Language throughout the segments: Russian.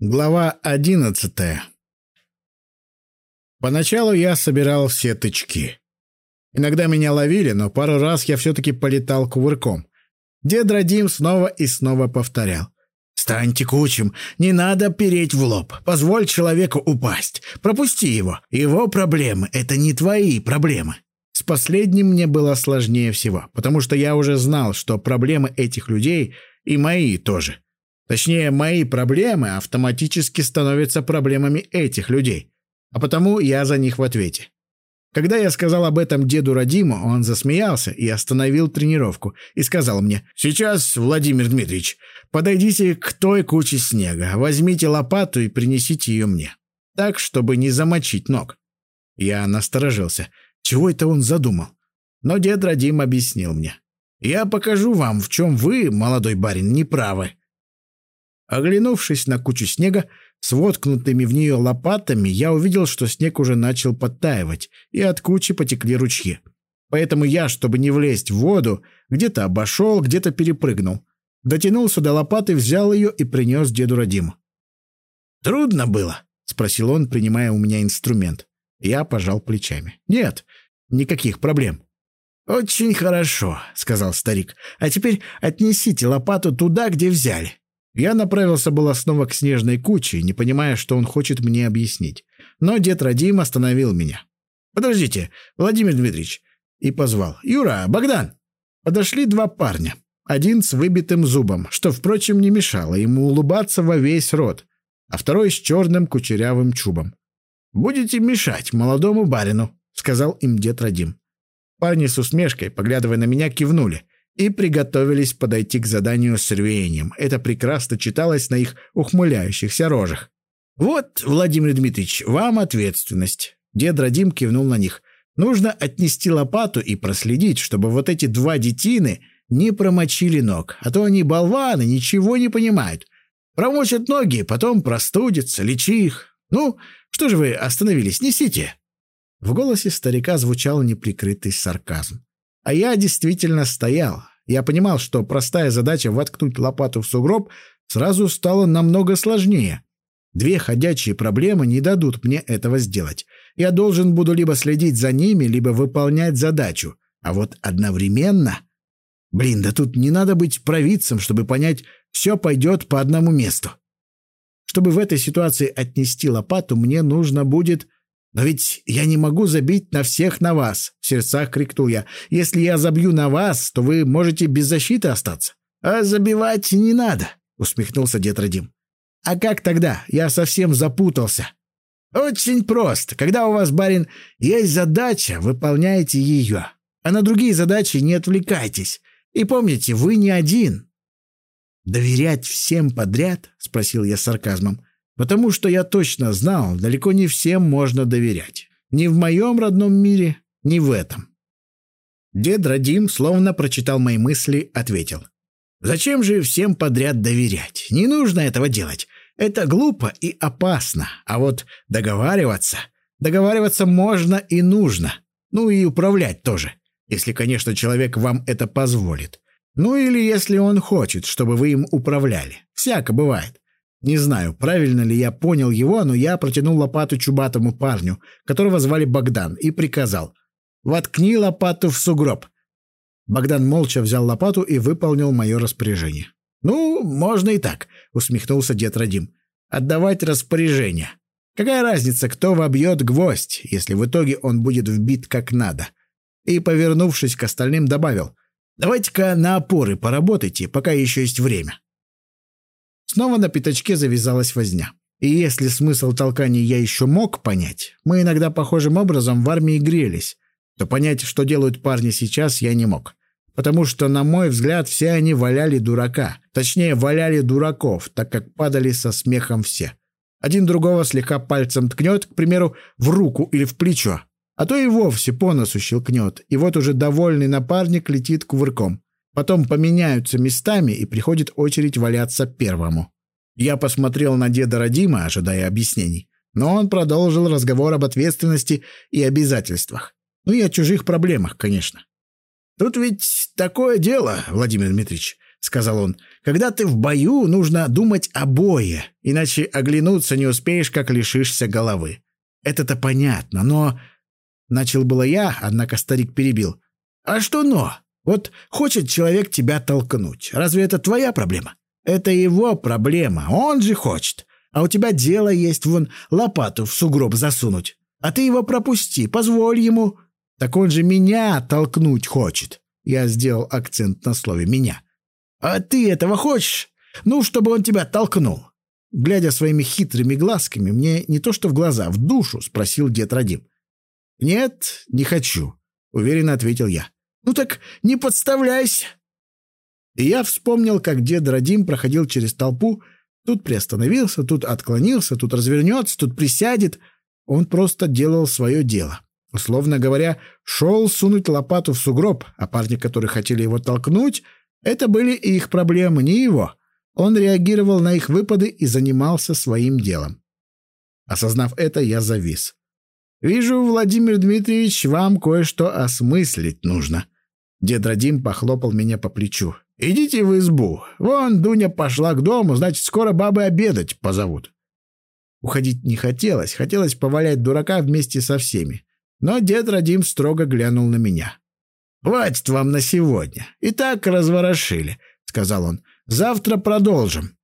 Глава одиннадцатая Поначалу я собирал все тычки. Иногда меня ловили, но пару раз я все-таки полетал кувырком. Дед Радим снова и снова повторял. «Стань текучим, не надо переть в лоб, позволь человеку упасть, пропусти его, его проблемы — это не твои проблемы». С последним мне было сложнее всего, потому что я уже знал, что проблемы этих людей и мои тоже — Точнее, мои проблемы автоматически становятся проблемами этих людей. А потому я за них в ответе. Когда я сказал об этом деду Радиму, он засмеялся и остановил тренировку и сказал мне, «Сейчас, Владимир Дмитриевич, подойдите к той куче снега, возьмите лопату и принесите ее мне. Так, чтобы не замочить ног». Я насторожился. Чего это он задумал? Но дед Радим объяснил мне. «Я покажу вам, в чем вы, молодой барин, не правы. Оглянувшись на кучу снега с воткнутыми в нее лопатами, я увидел, что снег уже начал подтаивать, и от кучи потекли ручьи. Поэтому я, чтобы не влезть в воду, где-то обошел, где-то перепрыгнул. Дотянулся до лопаты, взял ее и принес деду Радиму. «Трудно было?» — спросил он, принимая у меня инструмент. Я пожал плечами. «Нет, никаких проблем». «Очень хорошо», — сказал старик. «А теперь отнесите лопату туда, где взяли. Я направился было снова к снежной куче, не понимая, что он хочет мне объяснить. Но дед Радим остановил меня. «Подождите, Владимир Дмитриевич!» И позвал. «Юра, Богдан!» Подошли два парня. Один с выбитым зубом, что, впрочем, не мешало ему улыбаться во весь рот, а второй с черным кучерявым чубом. «Будете мешать молодому барину», — сказал им дед Радим. Парни с усмешкой, поглядывая на меня, кивнули и приготовились подойти к заданию с рвением. Это прекрасно читалось на их ухмыляющихся рожах. «Вот, Владимир Дмитриевич, вам ответственность». Дед Радим кивнул на них. «Нужно отнести лопату и проследить, чтобы вот эти два детины не промочили ног, а то они болваны, ничего не понимают. Промочат ноги, потом простудятся, лечи их. Ну, что же вы остановились, несите». В голосе старика звучал неприкрытый сарказм. А я действительно стоял. Я понимал, что простая задача воткнуть лопату в сугроб сразу стала намного сложнее. Две ходячие проблемы не дадут мне этого сделать. Я должен буду либо следить за ними, либо выполнять задачу. А вот одновременно... Блин, да тут не надо быть провидцем, чтобы понять, все пойдет по одному месту. Чтобы в этой ситуации отнести лопату, мне нужно будет «Но ведь я не могу забить на всех на вас!» — в сердцах крикнул я. «Если я забью на вас, то вы можете без защиты остаться». «А забивать не надо!» — усмехнулся дед Радим. «А как тогда? Я совсем запутался». «Очень просто. Когда у вас, барин, есть задача, выполняйте ее. А на другие задачи не отвлекайтесь. И помните, вы не один». «Доверять всем подряд?» — спросил я с сарказмом. Потому что я точно знал, далеко не всем можно доверять. Ни в моем родном мире, ни в этом. Дед Радим, словно прочитал мои мысли, ответил. «Зачем же всем подряд доверять? Не нужно этого делать. Это глупо и опасно. А вот договариваться... Договариваться можно и нужно. Ну и управлять тоже. Если, конечно, человек вам это позволит. Ну или если он хочет, чтобы вы им управляли. Всяко бывает. Не знаю, правильно ли я понял его, но я протянул лопату чубатому парню, которого звали Богдан, и приказал «Воткни лопату в сугроб». Богдан молча взял лопату и выполнил мое распоряжение. «Ну, можно и так», — усмехнулся дед Радим. «Отдавать распоряжение. Какая разница, кто вобьет гвоздь, если в итоге он будет вбит как надо?» И, повернувшись к остальным, добавил «Давайте-ка на опоры поработайте, пока еще есть время». Снова на пятачке завязалась возня. И если смысл толкания я еще мог понять, мы иногда похожим образом в армии грелись, то понять, что делают парни сейчас, я не мог. Потому что, на мой взгляд, все они валяли дурака. Точнее, валяли дураков, так как падали со смехом все. Один другого слегка пальцем ткнет, к примеру, в руку или в плечо. А то и вовсе по носу щелкнет, и вот уже довольный напарник летит кувырком. Потом поменяются местами, и приходит очередь валяться первому. Я посмотрел на деда Радима, ожидая объяснений. Но он продолжил разговор об ответственности и обязательствах. Ну и о чужих проблемах, конечно. «Тут ведь такое дело, Владимир Дмитриевич», — сказал он. «Когда ты в бою, нужно думать о бое, иначе оглянуться не успеешь, как лишишься головы. Это-то понятно, но...» Начал было я, однако старик перебил. «А что но? Вот хочет человек тебя толкнуть. Разве это твоя проблема? Это его проблема, он же хочет. А у тебя дело есть вон лопату в сугроб засунуть. А ты его пропусти, позволь ему. Так он же меня толкнуть хочет». Я сделал акцент на слове «меня». «А ты этого хочешь? Ну, чтобы он тебя толкнул». Глядя своими хитрыми глазками, мне не то что в глаза, в душу, спросил дед Радим. «Нет, не хочу», — уверенно ответил я. «Ну так не подставляйся». И я вспомнил, как дед Радим проходил через толпу, тут приостановился, тут отклонился, тут развернется, тут присядет. Он просто делал свое дело. Условно говоря, шел сунуть лопату в сугроб, а парни, которые хотели его толкнуть, это были их проблемы, не его. Он реагировал на их выпады и занимался своим делом. Осознав это, я завис. «Вижу, Владимир Дмитриевич, вам кое-что осмыслить нужно». Дед Радим похлопал меня по плечу. «Идите в избу. Вон Дуня пошла к дому, значит, скоро бабы обедать позовут». Уходить не хотелось, хотелось повалять дурака вместе со всеми. Но дед Радим строго глянул на меня. «Хватит вам на сегодня. И так разворошили», — сказал он. «Завтра продолжим».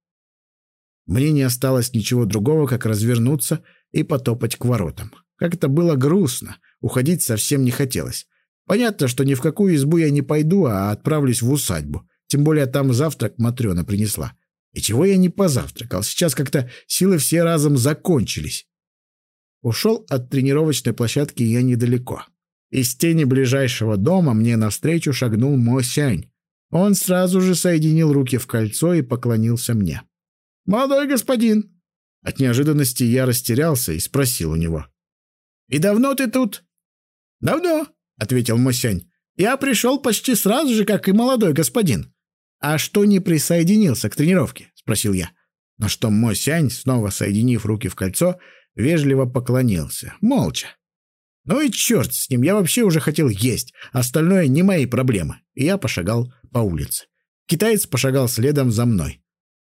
Мне не осталось ничего другого, как развернуться и потопать к воротам. Как это было грустно. Уходить совсем не хотелось. Понятно, что ни в какую избу я не пойду, а отправлюсь в усадьбу. Тем более там завтрак Матрена принесла. И чего я не позавтракал? Сейчас как-то силы все разом закончились. Ушел от тренировочной площадки я недалеко. Из тени ближайшего дома мне навстречу шагнул Мосянь. Он сразу же соединил руки в кольцо и поклонился мне. «Молодой господин!» От неожиданности я растерялся и спросил у него. «И давно ты тут?» «Давно», — ответил Мосянь. «Я пришел почти сразу же, как и молодой господин». «А что не присоединился к тренировке?» — спросил я. На что Мосянь, снова соединив руки в кольцо, вежливо поклонился. Молча. Ну и черт с ним, я вообще уже хотел есть, остальное не мои проблемы. И я пошагал по улице. Китаец пошагал следом за мной.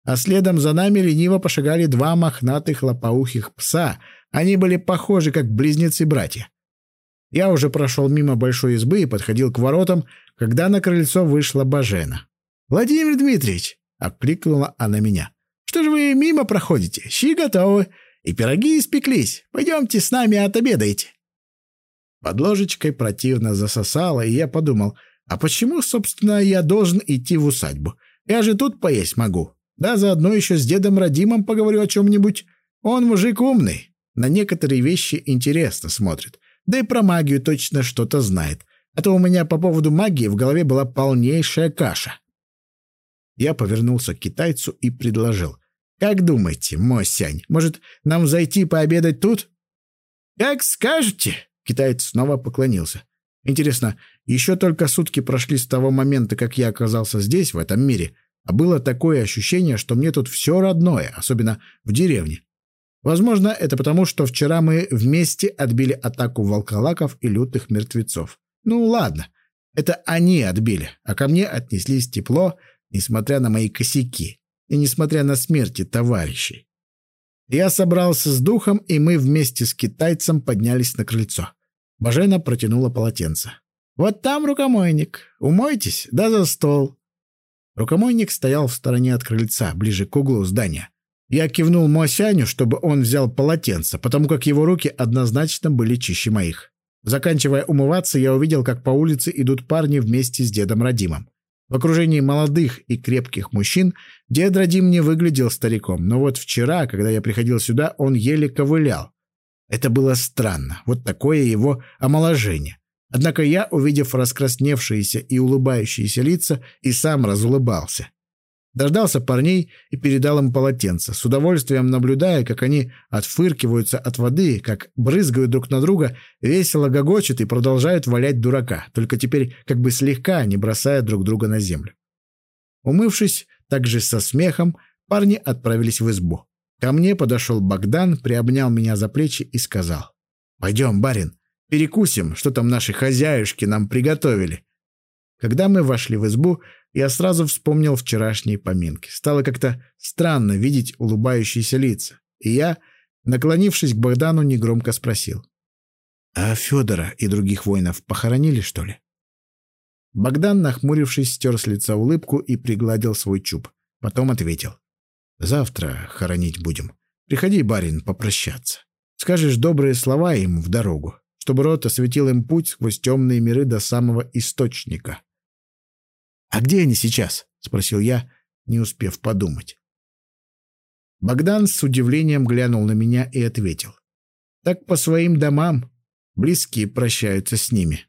А следом за нами лениво пошагали два мохнатых лопоухих пса. Они были похожи, как близнецы-братья. Я уже прошел мимо большой избы и подходил к воротам, когда на крыльцо вышла Бажена. «Владимир Дмитриевич!» — окликнула она меня. «Что же вы мимо проходите? Щи готовы, и пироги испеклись. Пойдемте с нами отобедаете». Под ложечкой противно засосало, и я подумал, а почему, собственно, я должен идти в усадьбу? Я же тут поесть могу. Да заодно еще с дедом Радимом поговорю о чем-нибудь. Он мужик умный, на некоторые вещи интересно смотрит. Да и про магию точно что-то знает. А то у меня по поводу магии в голове была полнейшая каша. Я повернулся к китайцу и предложил. «Как думаете, мой сянь, может, нам зайти пообедать тут?» «Как скажете», Китаец снова поклонился. Интересно, еще только сутки прошли с того момента, как я оказался здесь, в этом мире, а было такое ощущение, что мне тут все родное, особенно в деревне. Возможно, это потому, что вчера мы вместе отбили атаку волколаков и лютых мертвецов. Ну ладно, это они отбили, а ко мне отнеслись тепло, несмотря на мои косяки и несмотря на смерти товарищей. Я собрался с духом, и мы вместе с китайцем поднялись на крыльцо. Бажена протянула полотенце. «Вот там рукомойник. Умойтесь, да за стол». Рукомойник стоял в стороне от крыльца, ближе к углу здания. Я кивнул Мосяню, чтобы он взял полотенце, потому как его руки однозначно были чище моих. Заканчивая умываться, я увидел, как по улице идут парни вместе с дедом Радимом. В окружении молодых и крепких мужчин дед Радим не выглядел стариком, но вот вчера, когда я приходил сюда, он еле ковылял. Это было странно, вот такое его омоложение. Однако я, увидев раскрасневшиеся и улыбающиеся лица, и сам разулыбался. Дождался парней и передал им полотенце, с удовольствием наблюдая, как они отфыркиваются от воды, как брызгают друг на друга, весело гогочут и продолжают валять дурака, только теперь как бы слегка не бросая друг друга на землю. Умывшись, также со смехом, парни отправились в избу. Ко мне подошел Богдан, приобнял меня за плечи и сказал. «Пойдем, барин, перекусим, что там наши хозяюшки нам приготовили». Когда мы вошли в избу, я сразу вспомнил вчерашние поминки. Стало как-то странно видеть улыбающиеся лица. И я, наклонившись к Богдану, негромко спросил. «А Федора и других воинов похоронили, что ли?» Богдан, нахмурившись, стер с лица улыбку и пригладил свой чуб. Потом ответил. «Завтра хоронить будем. Приходи, барин, попрощаться. Скажешь добрые слова им в дорогу, чтобы рот осветил им путь сквозь темные миры до самого источника». «А где они сейчас?» — спросил я, не успев подумать. Богдан с удивлением глянул на меня и ответил. «Так по своим домам. Близкие прощаются с ними».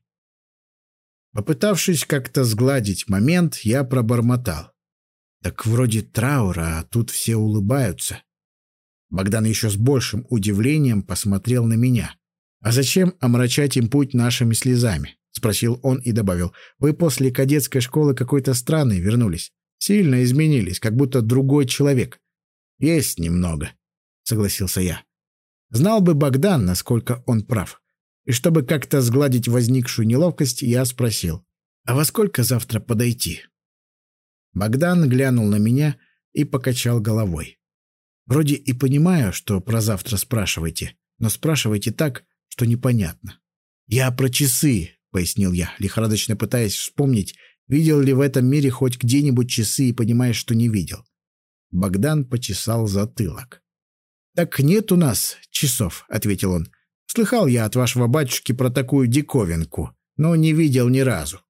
Попытавшись как-то сгладить момент, я пробормотал. «Так вроде траура, а тут все улыбаются». Богдан еще с большим удивлением посмотрел на меня. «А зачем омрачать им путь нашими слезами?» — спросил он и добавил. «Вы после кадетской школы какой-то странный вернулись. Сильно изменились, как будто другой человек». «Есть немного», — согласился я. Знал бы Богдан, насколько он прав. И чтобы как-то сгладить возникшую неловкость, я спросил. «А во сколько завтра подойти?» Богдан глянул на меня и покачал головой. «Вроде и понимаю, что про завтра спрашиваете, но спрашивайте так, что непонятно». «Я про часы», — пояснил я, лихорадочно пытаясь вспомнить, видел ли в этом мире хоть где-нибудь часы и понимая, что не видел. Богдан почесал затылок. «Так нет у нас часов», — ответил он. «Слыхал я от вашего батюшки про такую диковинку, но не видел ни разу».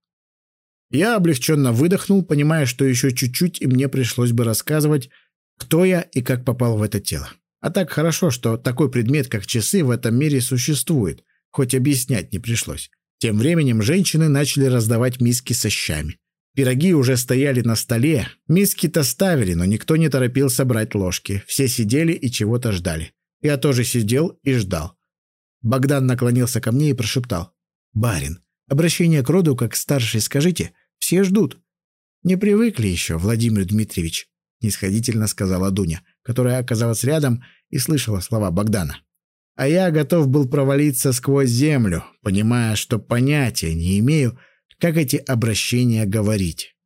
Я облегченно выдохнул, понимая, что еще чуть-чуть, и мне пришлось бы рассказывать, кто я и как попал в это тело. А так хорошо, что такой предмет, как часы, в этом мире существует, хоть объяснять не пришлось. Тем временем женщины начали раздавать миски со щами. Пироги уже стояли на столе, миски-то ставили, но никто не торопился брать ложки. Все сидели и чего-то ждали. Я тоже сидел и ждал. Богдан наклонился ко мне и прошептал. «Барин, обращение к роду как старший скажите, все ждут». «Не привыкли еще, Владимир Дмитриевич», — нисходительно сказала Дуня, которая оказалась рядом и слышала слова Богдана. А я готов был провалиться сквозь землю, понимая, что понятия не имею, как эти обращения говорить.